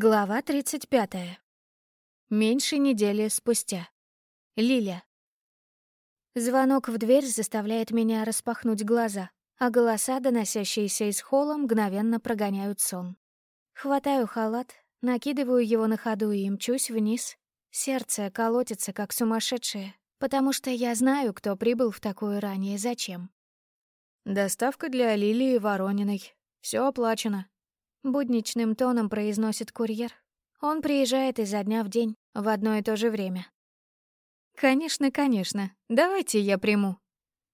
Глава 35. Меньше недели спустя. Лиля. Звонок в дверь заставляет меня распахнуть глаза, а голоса, доносящиеся из холла, мгновенно прогоняют сон. Хватаю халат, накидываю его на ходу и мчусь вниз. Сердце колотится, как сумасшедшее, потому что я знаю, кто прибыл в такую ранее зачем. «Доставка для Лилии Ворониной. Все оплачено», Будничным тоном произносит курьер. Он приезжает изо дня в день, в одно и то же время. «Конечно, конечно. Давайте я приму».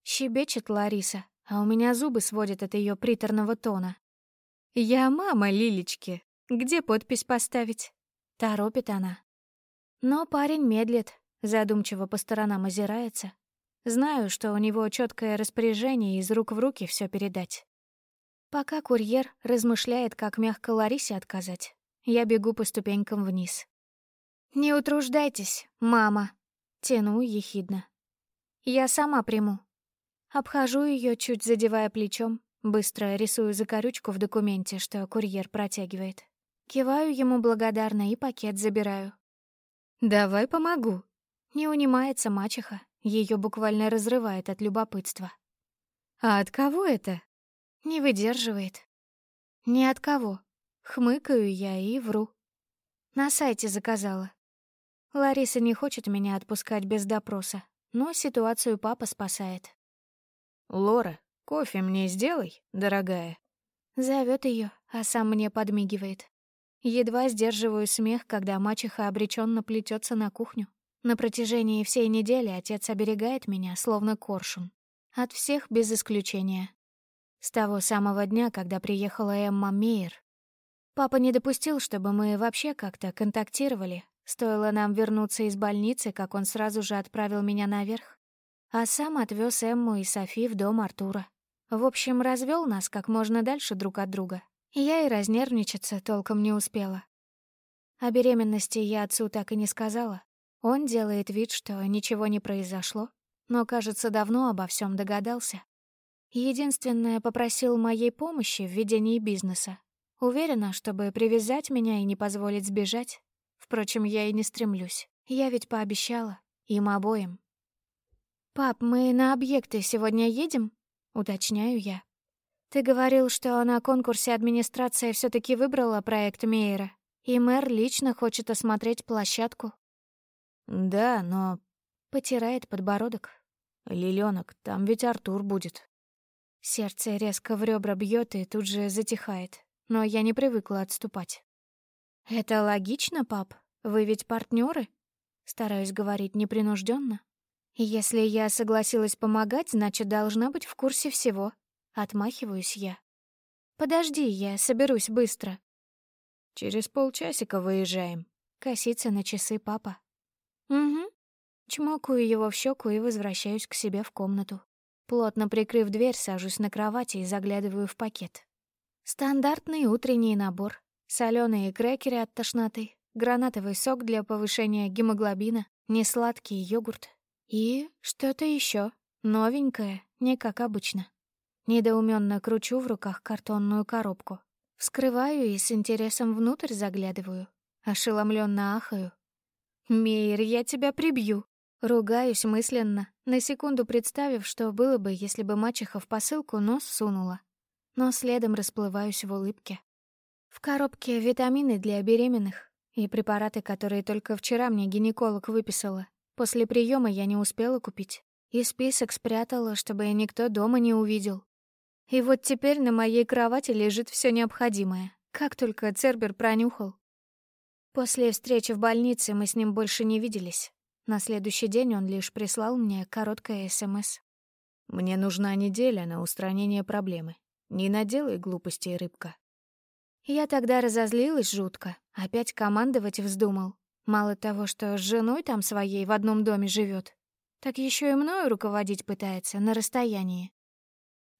Щебечет Лариса, а у меня зубы сводят от ее приторного тона. «Я мама Лилечки. Где подпись поставить?» Торопит она. Но парень медлит, задумчиво по сторонам озирается. Знаю, что у него четкое распоряжение из рук в руки все передать. Пока курьер размышляет, как мягко Ларисе отказать, я бегу по ступенькам вниз. «Не утруждайтесь, мама», — тяну ехидно. «Я сама приму». Обхожу ее, чуть задевая плечом, быстро рисую закорючку в документе, что курьер протягивает. Киваю ему благодарно и пакет забираю. «Давай помогу». Не унимается мачеха, ее буквально разрывает от любопытства. «А от кого это?» Не выдерживает. Ни от кого. Хмыкаю я и вру. На сайте заказала. Лариса не хочет меня отпускать без допроса, но ситуацию папа спасает. «Лора, кофе мне сделай, дорогая». Зовет ее, а сам мне подмигивает. Едва сдерживаю смех, когда мачеха обреченно плетется на кухню. На протяжении всей недели отец оберегает меня, словно коршун. От всех без исключения. С того самого дня, когда приехала Эмма Мейер. Папа не допустил, чтобы мы вообще как-то контактировали. Стоило нам вернуться из больницы, как он сразу же отправил меня наверх. А сам отвез Эмму и Софи в дом Артура. В общем, развел нас как можно дальше друг от друга. Я и разнервничаться толком не успела. О беременности я отцу так и не сказала. Он делает вид, что ничего не произошло, но, кажется, давно обо всем догадался. Единственное, попросил моей помощи в ведении бизнеса. Уверена, чтобы привязать меня и не позволить сбежать. Впрочем, я и не стремлюсь. Я ведь пообещала. Им обоим. «Пап, мы на объекты сегодня едем?» — уточняю я. «Ты говорил, что на конкурсе администрация все таки выбрала проект Мейера, и мэр лично хочет осмотреть площадку». «Да, но...» — потирает подбородок. «Лилёнок, там ведь Артур будет». Сердце резко в ребра бьет и тут же затихает, но я не привыкла отступать. «Это логично, пап? Вы ведь партнеры? Стараюсь говорить непринужденно. Если я согласилась помогать, значит, должна быть в курсе всего. Отмахиваюсь я. «Подожди, я соберусь быстро». «Через полчасика выезжаем», — косится на часы папа. «Угу». Чмокаю его в щеку и возвращаюсь к себе в комнату. Плотно прикрыв дверь, сажусь на кровати и заглядываю в пакет. Стандартный утренний набор. Соленые крекеры от тошноты, гранатовый сок для повышения гемоглобина, несладкий йогурт и что-то еще новенькое, не как обычно. Недоуменно кручу в руках картонную коробку. Вскрываю и с интересом внутрь заглядываю. Ошеломленно ахаю. «Мейер, я тебя прибью!» Ругаюсь мысленно, на секунду представив, что было бы, если бы мачеха в посылку нос сунула. Но следом расплываюсь в улыбке. В коробке витамины для беременных и препараты, которые только вчера мне гинеколог выписала. После приема я не успела купить. И список спрятала, чтобы никто дома не увидел. И вот теперь на моей кровати лежит все необходимое. Как только Цербер пронюхал. После встречи в больнице мы с ним больше не виделись. На следующий день он лишь прислал мне короткое СМС. «Мне нужна неделя на устранение проблемы. Не наделай глупостей, рыбка». Я тогда разозлилась жутко, опять командовать вздумал. Мало того, что с женой там своей в одном доме живет, так еще и мною руководить пытается на расстоянии.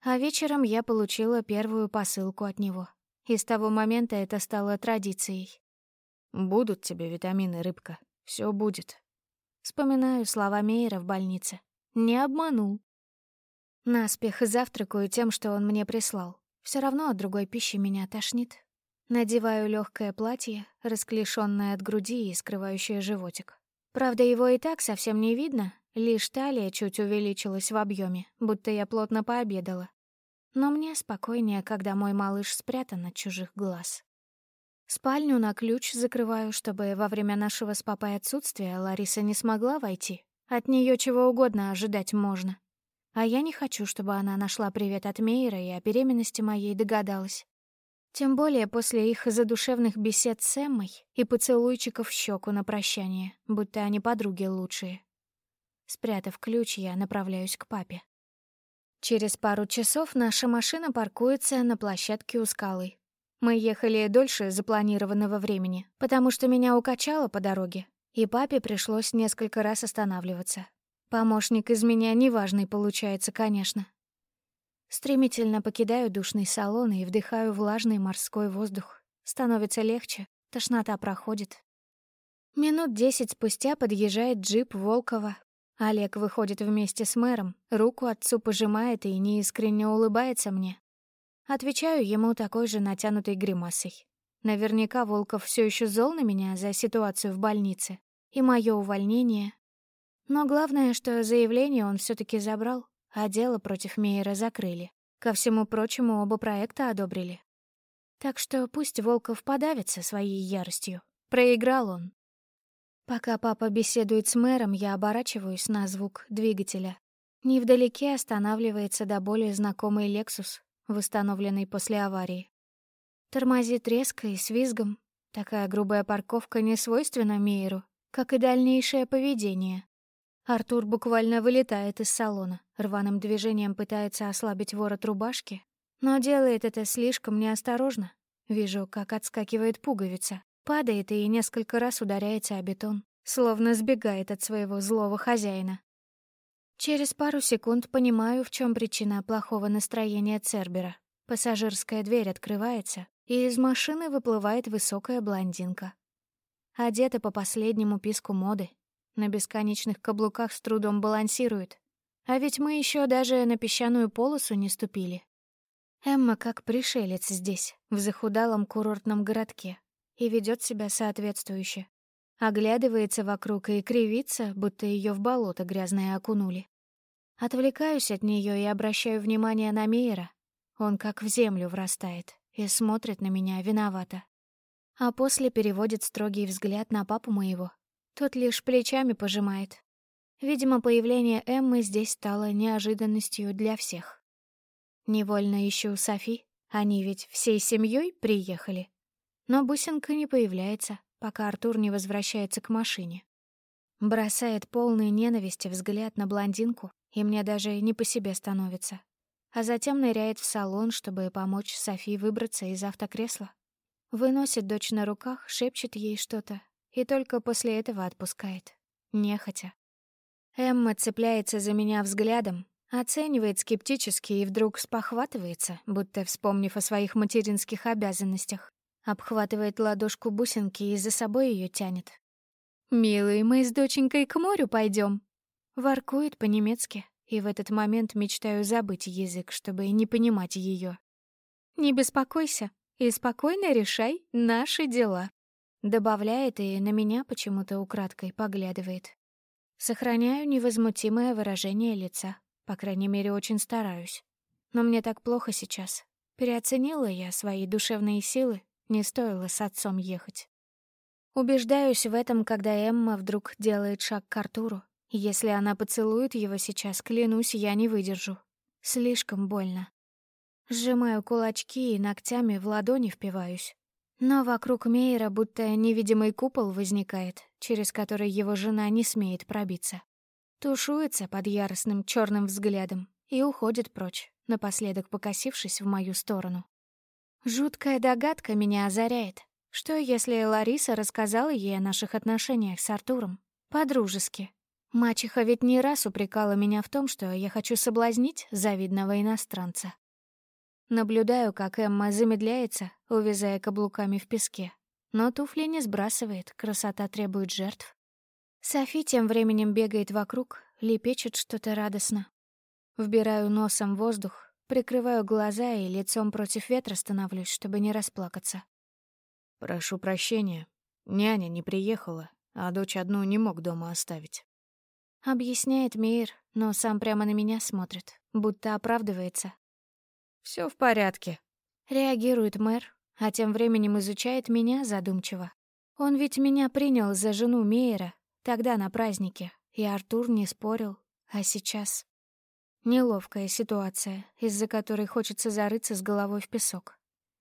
А вечером я получила первую посылку от него. И с того момента это стало традицией. «Будут тебе витамины, рыбка. Все будет», Вспоминаю слова Мейера в больнице. Не обманул. Наспех завтракаю тем, что он мне прислал. Все равно от другой пищи меня тошнит. Надеваю легкое платье, расклешенное от груди и скрывающее животик. Правда, его и так совсем не видно, лишь талия чуть увеличилась в объеме, будто я плотно пообедала. Но мне спокойнее, когда мой малыш спрятан от чужих глаз. Спальню на ключ закрываю, чтобы во время нашего с папой отсутствия Лариса не смогла войти. От нее чего угодно ожидать можно. А я не хочу, чтобы она нашла привет от Мейера и о беременности моей догадалась. Тем более после их задушевных бесед с Эммой и поцелуйчиков в щеку на прощание, будто они подруги лучшие. Спрятав ключ, я направляюсь к папе. Через пару часов наша машина паркуется на площадке у скалы. Мы ехали дольше запланированного времени, потому что меня укачало по дороге, и папе пришлось несколько раз останавливаться. Помощник из меня неважный получается, конечно. Стремительно покидаю душный салон и вдыхаю влажный морской воздух. Становится легче, тошнота проходит. Минут десять спустя подъезжает джип Волкова. Олег выходит вместе с мэром, руку отцу пожимает и неискренне улыбается мне. Отвечаю ему такой же натянутой гримасой. Наверняка Волков все еще зол на меня за ситуацию в больнице и мое увольнение. Но главное, что заявление он все таки забрал а дело против Мейера закрыли. Ко всему прочему, оба проекта одобрили. Так что пусть Волков подавится своей яростью. Проиграл он. Пока папа беседует с мэром, я оборачиваюсь на звук двигателя. Невдалеке останавливается до более знакомый «Лексус», восстановленный после аварии. Тормозит резко и с визгом. Такая грубая парковка не свойственна Мейеру, как и дальнейшее поведение. Артур буквально вылетает из салона, рваным движением пытается ослабить ворот рубашки, но делает это слишком неосторожно. Вижу, как отскакивает пуговица, падает и несколько раз ударяется о бетон, словно сбегает от своего злого хозяина. Через пару секунд понимаю, в чем причина плохого настроения Цербера. Пассажирская дверь открывается, и из машины выплывает высокая блондинка. Одета по последнему писку моды, на бесконечных каблуках с трудом балансирует. А ведь мы еще даже на песчаную полосу не ступили. Эмма как пришелец здесь, в захудалом курортном городке, и ведет себя соответствующе. Оглядывается вокруг и кривится, будто ее в болото грязное окунули. Отвлекаюсь от нее и обращаю внимание на Мейера. Он как в землю врастает и смотрит на меня виновато. А после переводит строгий взгляд на папу моего, тот лишь плечами пожимает. Видимо, появление Эммы здесь стало неожиданностью для всех. Невольно ищу Софи, они ведь всей семьей приехали. Но бусинка не появляется, пока Артур не возвращается к машине. Бросает полный ненависти взгляд на блондинку, и мне даже не по себе становится. А затем ныряет в салон, чтобы помочь Софи выбраться из автокресла. Выносит дочь на руках, шепчет ей что-то, и только после этого отпускает. Нехотя. Эмма цепляется за меня взглядом, оценивает скептически и вдруг спохватывается, будто вспомнив о своих материнских обязанностях. Обхватывает ладошку бусинки и за собой ее тянет. «Милый, мы с доченькой к морю пойдем. Воркует по-немецки, и в этот момент мечтаю забыть язык, чтобы не понимать ее. «Не беспокойся и спокойно решай наши дела». Добавляет и на меня почему-то украдкой поглядывает. Сохраняю невозмутимое выражение лица. По крайней мере, очень стараюсь. Но мне так плохо сейчас. Переоценила я свои душевные силы, не стоило с отцом ехать. Убеждаюсь в этом, когда Эмма вдруг делает шаг к Артуру. Если она поцелует его сейчас, клянусь, я не выдержу. Слишком больно. Сжимаю кулачки и ногтями в ладони впиваюсь. Но вокруг Мейера будто невидимый купол возникает, через который его жена не смеет пробиться. Тушуется под яростным черным взглядом и уходит прочь, напоследок покосившись в мою сторону. Жуткая догадка меня озаряет. Что, если Лариса рассказала ей о наших отношениях с Артуром? По-дружески. Мачеха ведь не раз упрекала меня в том, что я хочу соблазнить завидного иностранца. Наблюдаю, как Эмма замедляется, увязая каблуками в песке. Но туфли не сбрасывает, красота требует жертв. Софи тем временем бегает вокруг, лепечет что-то радостно. Вбираю носом воздух, прикрываю глаза и лицом против ветра становлюсь, чтобы не расплакаться. Прошу прощения. Няня не приехала, а дочь одну не мог дома оставить. Объясняет Мейер, но сам прямо на меня смотрит, будто оправдывается. Все в порядке. Реагирует мэр, а тем временем изучает меня задумчиво. Он ведь меня принял за жену Мейера, тогда на празднике, и Артур не спорил, а сейчас... Неловкая ситуация, из-за которой хочется зарыться с головой в песок.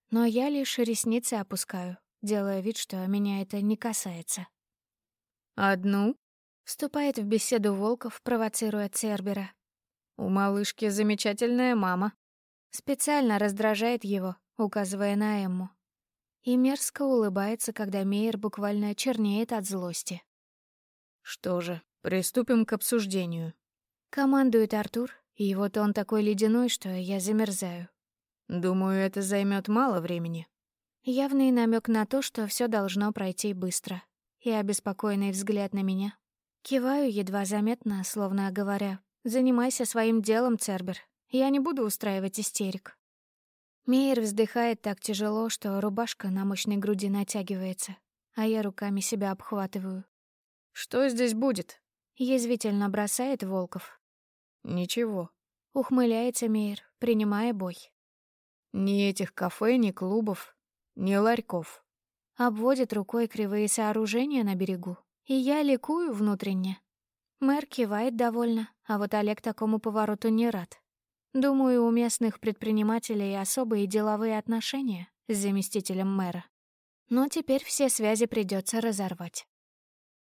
Но я лишь ресницы опускаю, делая вид, что меня это не касается. «Одну?» — вступает в беседу Волков, провоцируя Цербера. «У малышки замечательная мама». Специально раздражает его, указывая на Эмму. И мерзко улыбается, когда Мейер буквально чернеет от злости. «Что же, приступим к обсуждению», — командует Артур, и вот он такой ледяной, что я замерзаю. Думаю, это займет мало времени. Явный намек на то, что все должно пройти быстро. И обеспокоенный взгляд на меня. Киваю едва заметно, словно говоря, «Занимайся своим делом, Цербер. Я не буду устраивать истерик». Мейер вздыхает так тяжело, что рубашка на мощной груди натягивается, а я руками себя обхватываю. «Что здесь будет?» — язвительно бросает Волков. «Ничего», — ухмыляется Мейер, принимая бой. «Ни этих кафе, ни клубов, ни ларьков». Обводит рукой кривые сооружения на берегу, и я ликую внутренне. Мэр кивает довольно, а вот Олег такому повороту не рад. Думаю, у местных предпринимателей особые деловые отношения с заместителем мэра. Но теперь все связи придется разорвать.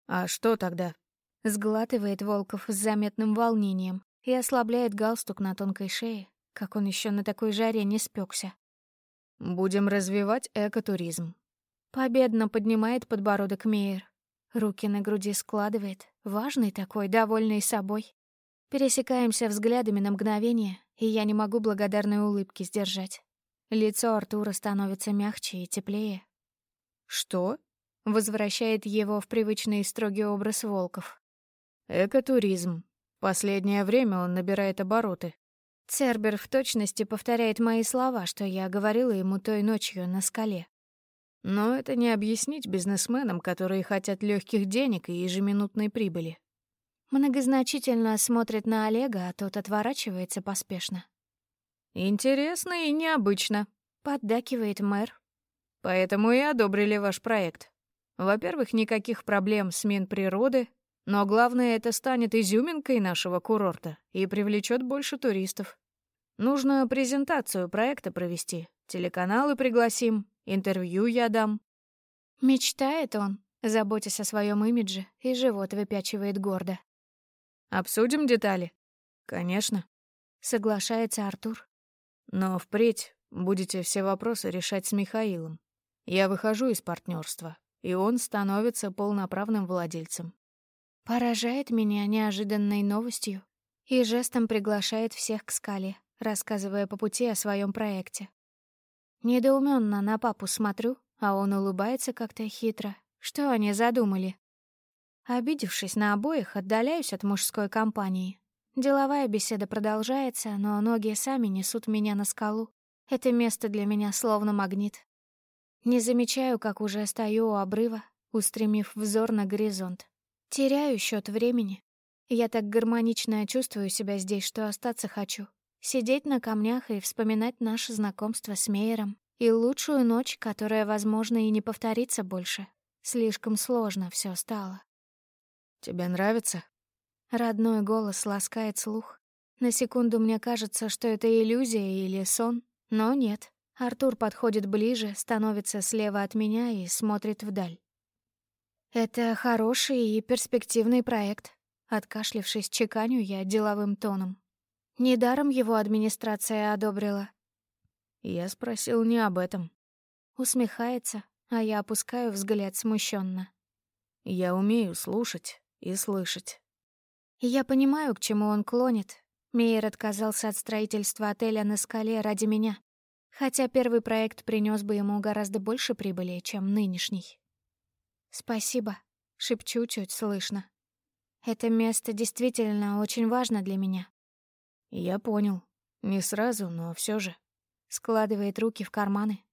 «А что тогда?» — сглатывает Волков с заметным волнением, и ослабляет галстук на тонкой шее, как он еще на такой жаре не спекся. «Будем развивать экотуризм». Победно поднимает подбородок Мейер. Руки на груди складывает, важный такой, довольный собой. Пересекаемся взглядами на мгновение, и я не могу благодарной улыбки сдержать. Лицо Артура становится мягче и теплее. «Что?» — возвращает его в привычный строгий образ волков. «Экотуризм. Последнее время он набирает обороты. Цербер в точности повторяет мои слова, что я говорила ему той ночью на скале. Но это не объяснить бизнесменам, которые хотят легких денег и ежеминутной прибыли. Многозначительно смотрит на Олега, а тот отворачивается поспешно. «Интересно и необычно», — поддакивает мэр. «Поэтому и одобрили ваш проект. Во-первых, никаких проблем смен природы, но главное, это станет изюминкой нашего курорта и привлечет больше туристов. Нужно презентацию проекта провести, телеканалы пригласим, интервью я дам. Мечтает он, заботясь о своем имидже, и живот выпячивает гордо. Обсудим детали? Конечно. Соглашается Артур. Но впредь будете все вопросы решать с Михаилом. Я выхожу из партнерства, и он становится полноправным владельцем. Поражает меня неожиданной новостью и жестом приглашает всех к скале, рассказывая по пути о своем проекте. Недоуменно на папу смотрю, а он улыбается как-то хитро. Что они задумали? Обидевшись на обоих, отдаляюсь от мужской компании. Деловая беседа продолжается, но ноги сами несут меня на скалу. Это место для меня словно магнит. Не замечаю, как уже стою у обрыва, устремив взор на горизонт. Теряю счет времени. Я так гармонично чувствую себя здесь, что остаться хочу. Сидеть на камнях и вспоминать наше знакомство с Мейером. И лучшую ночь, которая, возможно, и не повторится больше. Слишком сложно все стало. «Тебе нравится?» Родной голос ласкает слух. На секунду мне кажется, что это иллюзия или сон, но нет. Артур подходит ближе, становится слева от меня и смотрит вдаль. «Это хороший и перспективный проект», — откашлившись, чеканю я деловым тоном. Недаром его администрация одобрила. Я спросил не об этом. Усмехается, а я опускаю взгляд смущенно. Я умею слушать и слышать. Я понимаю, к чему он клонит. Мейер отказался от строительства отеля на скале ради меня, хотя первый проект принес бы ему гораздо больше прибыли, чем нынешний. «Спасибо», — шепчу чуть слышно. «Это место действительно очень важно для меня». «Я понял. Не сразу, но все же». Складывает руки в карманы.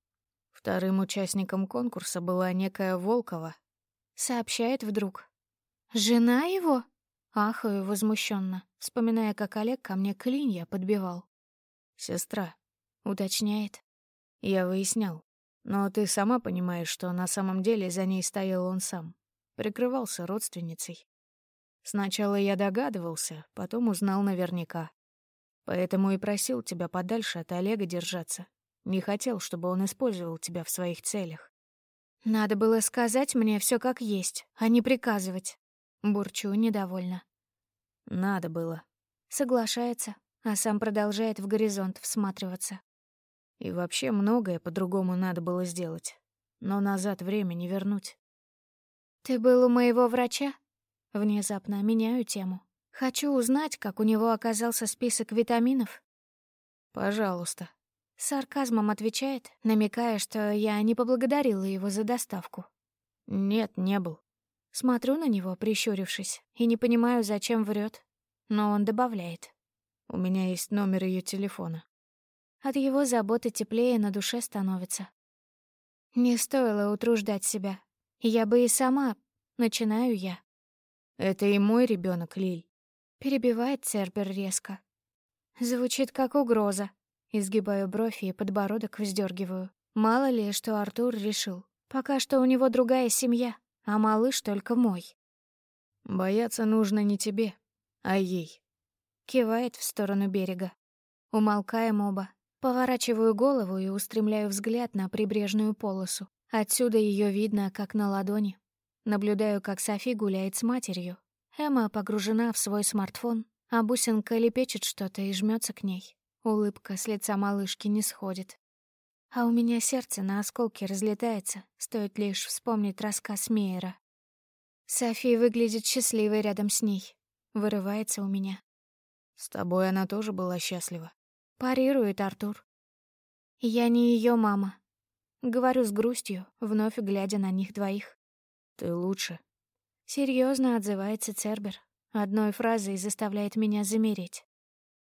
Вторым участником конкурса была некая Волкова. Сообщает вдруг. «Жена его?» Ахаю возмущенно, вспоминая, как Олег ко мне клинья подбивал. «Сестра», — уточняет. Я выяснял. Но ты сама понимаешь, что на самом деле за ней стоял он сам. Прикрывался родственницей. Сначала я догадывался, потом узнал наверняка. Поэтому и просил тебя подальше от Олега держаться. Не хотел, чтобы он использовал тебя в своих целях. Надо было сказать мне все как есть, а не приказывать. Бурчу недовольно. Надо было. Соглашается, а сам продолжает в горизонт всматриваться. И вообще многое по-другому надо было сделать. Но назад время не вернуть. «Ты был у моего врача?» Внезапно меняю тему. Хочу узнать, как у него оказался список витаминов. «Пожалуйста». Сарказмом отвечает, намекая, что я не поблагодарила его за доставку. «Нет, не был». Смотрю на него, прищурившись, и не понимаю, зачем врет. Но он добавляет. «У меня есть номер ее телефона». От его заботы теплее на душе становится. Не стоило утруждать себя. Я бы и сама... Начинаю я. «Это и мой ребенок, Лиль». Перебивает Цербер резко. Звучит как угроза. Изгибаю бровь и подбородок вздергиваю. Мало ли, что Артур решил. Пока что у него другая семья а малыш только мой. Бояться нужно не тебе, а ей. Кивает в сторону берега. Умолкаем оба. Поворачиваю голову и устремляю взгляд на прибрежную полосу. Отсюда ее видно, как на ладони. Наблюдаю, как Софи гуляет с матерью. Эмма погружена в свой смартфон, а бусинка лепечет что-то и жмется к ней. Улыбка с лица малышки не сходит. А у меня сердце на осколки разлетается, стоит лишь вспомнить рассказ Мейера. София выглядит счастливой рядом с ней. Вырывается у меня. С тобой она тоже была счастлива. Парирует Артур. Я не ее мама. Говорю с грустью, вновь глядя на них двоих. Ты лучше. Серьезно отзывается Цербер. Одной фразой заставляет меня замереть.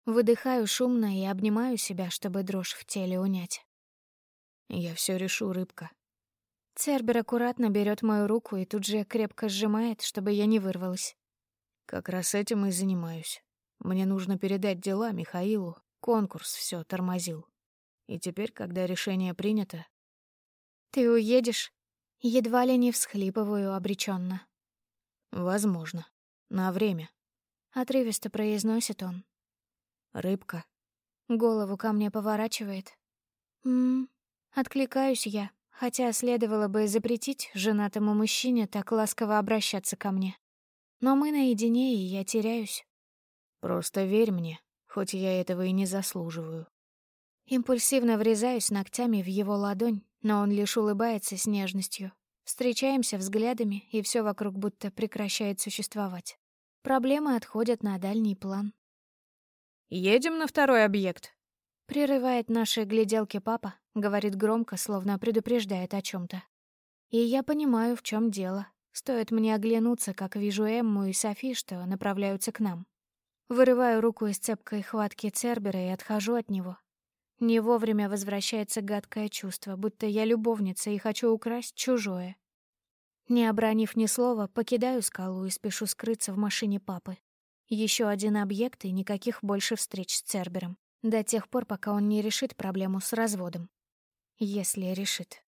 Выдыхаю шумно и обнимаю себя, чтобы дрожь в теле унять. Я все решу, рыбка. Цербер аккуратно берет мою руку и тут же крепко сжимает, чтобы я не вырвалась. Как раз этим и занимаюсь. Мне нужно передать дела Михаилу. Конкурс все тормозил. И теперь, когда решение принято... Ты уедешь? Едва ли не всхлипываю обреченно. Возможно. На время. Отрывисто произносит он. Рыбка. Голову ко мне поворачивает. М, Откликаюсь я, хотя следовало бы запретить женатому мужчине так ласково обращаться ко мне. Но мы наедине, и я теряюсь. Просто верь мне, хоть я этого и не заслуживаю. Импульсивно врезаюсь ногтями в его ладонь, но он лишь улыбается с нежностью. Встречаемся взглядами, и все вокруг будто прекращает существовать. Проблемы отходят на дальний план. «Едем на второй объект», Прерывает наши гляделки папа, говорит громко, словно предупреждает о чем то И я понимаю, в чем дело. Стоит мне оглянуться, как вижу Эмму и Софи, что направляются к нам. Вырываю руку из цепкой хватки Цербера и отхожу от него. Не вовремя возвращается гадкое чувство, будто я любовница и хочу украсть чужое. Не обронив ни слова, покидаю скалу и спешу скрыться в машине папы. Еще один объект и никаких больше встреч с Цербером. До тех пор, пока он не решит проблему с разводом. Если решит.